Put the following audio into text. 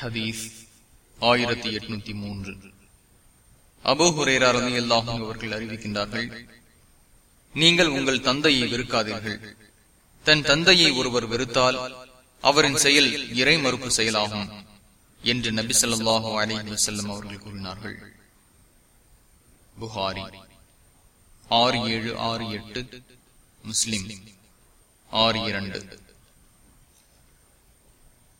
ஹதீஸ் ஆயிரத்தி எட்நூத்தி மூன்று. அபோஹுரேரா ரவி அல்லாஹும் அவர்கள் அறிவிக்கின்றார்கள் நீங்கள் உங்கள் தந்தையை வெறுக்காதீர்கள். தன் தந்தையை ஒருவர் வெறுத்தால் அவரின் செயல் இறை மறுப்பு செயலாகும் என்று நபி சொல்லாஹு அலி வசல்லம் அவர்கள் கூறினார்கள். புகாரி ஆறு ஏழு ஆறு எட்டு முஸ்லிம் ஆறு இரண்டு.